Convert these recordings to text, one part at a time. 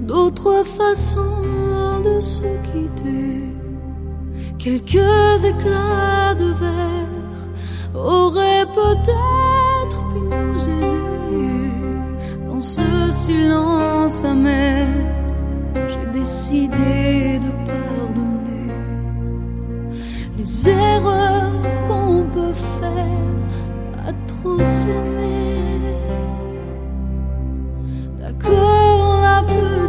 d'autres façons de se quitter. Quelques éclats de verre auraient peut-être pu nous aider. Dans ce silence amer, j'ai décidé de pardonner les erreurs qu'on peut faire à trop s'aimer.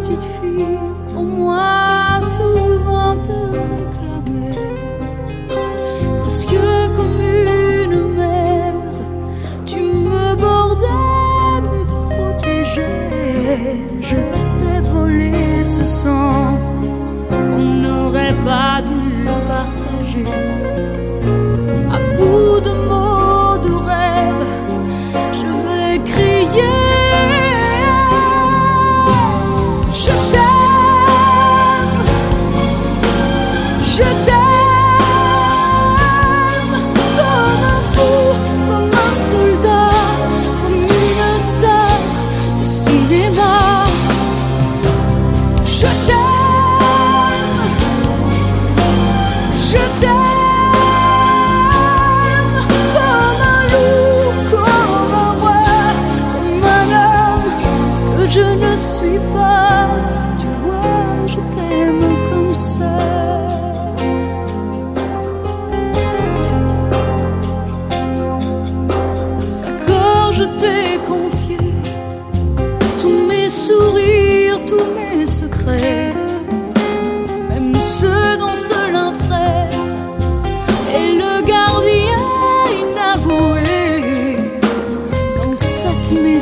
Petite fille, au moins souvent te réclamer. Presque comme une mère, tu me bordais, me protégeais. Je t'ai volé ce sang qu'on n'aurait pas dû partager. De cinéma. Je t'aime,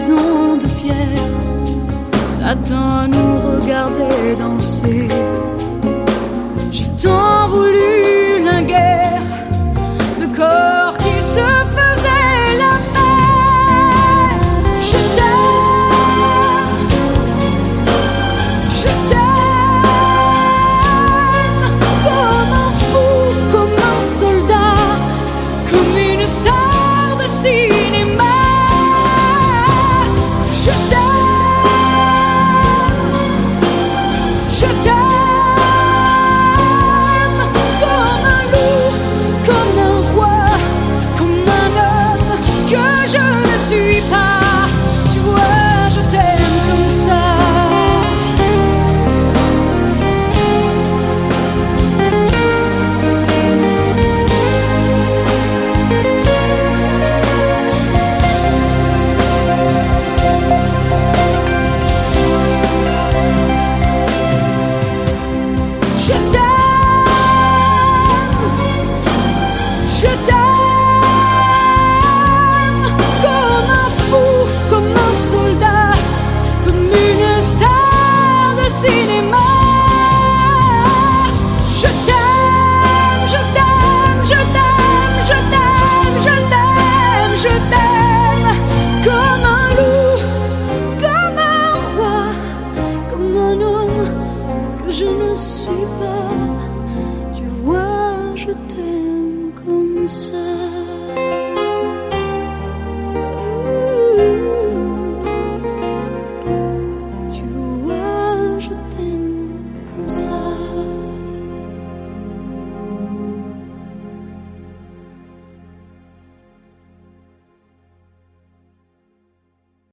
maison de pierre, Satan nous regardait danser. Je t'aime, je t'aime, je t'aime, je t'aime, je t'aime, je t'aime comme un loup, comme un roi, comme un homme que je ne suis pas. Tu vois, je t'aime comme ça.